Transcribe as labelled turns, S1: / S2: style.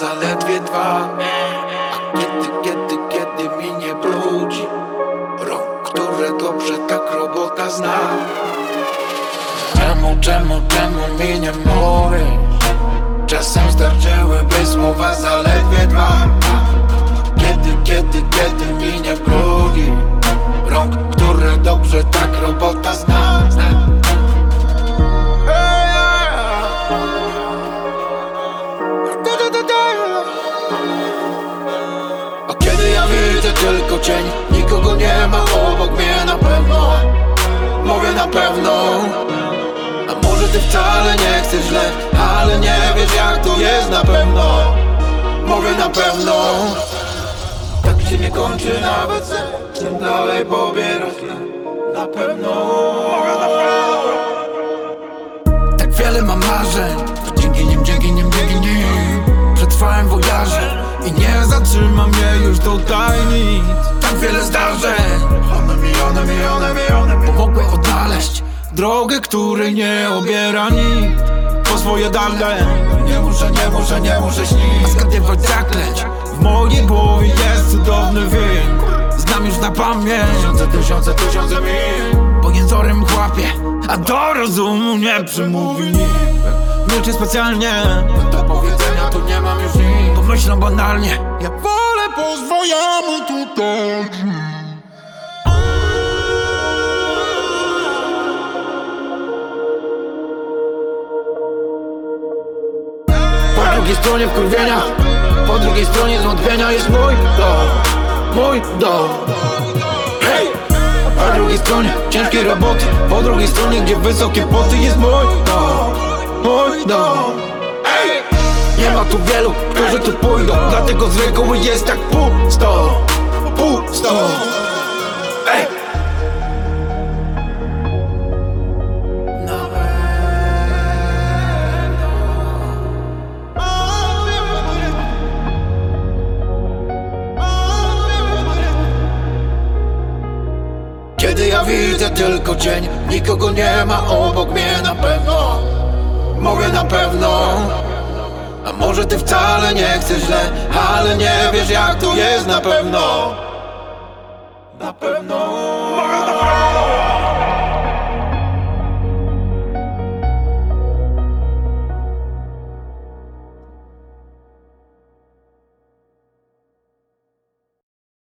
S1: zaledwie dwa. A kiedy, kiedy, kiedy minie brudzi Rąk, które dobrze tak robota zna. Czemu, czemu, czemu mi nie mówisz? Czasem starczyłyby słowa zaledwie dwa. Kiedy, kiedy, kiedy cień. Nikogo nie ma obok mnie na pewno. Mówię na pewno. A może ty wcale nie chcesz źle Ale nie wiesz jak to jest na pewno. Mówię na pewno. Tak się nie kończy nawet sen dalej pobierasz Na pewno. Mówię na pewno. Tak wiele mam marzeń. Dzięki nim, dzięki nim, dzięki nim. Przetrwałem wojaże I nie zatrzyma mnie już tutaj nic. Tak wiele zdarzeń. One mi, one mi, one mi, one mi. Pomogły odnaleźć Drogę, której nie obiera nikt. Po swoje dalej Nie muszę, nie muszę, nie muszę śnić. A zgadywać zaklęć. W mojej głowie jest cudowny film Znam już na pamięć. Tysiące, tysiące, tysiące mil. Bo jęzorem chłapie A do rozumu nie przemówi nikt. Milczy specjalnie. Do powiedzenia tu nie mam już nic Banalnie. Ja wolę po swojemu tutaj. Po drugiej stronie wkurwienia Po drugiej stronie zwątpienia jest mój dom Mój dom. Hej! Po drugiej stronie ciężkiej roboty Po drugiej stronie, gdzie wysokie poty jest mój dom Mój dom ma tu wielu, którzy tu pójdą. Dlatego z reguły jest tak pusto Pusto. Ej! Kiedy ja widzę tylko cień Nikogo nie ma obok mnie na pewno. Mówię na pewno A może ty wcale nie chcesz źle Ale nie wiesz jak to jest na pewno. Na pewno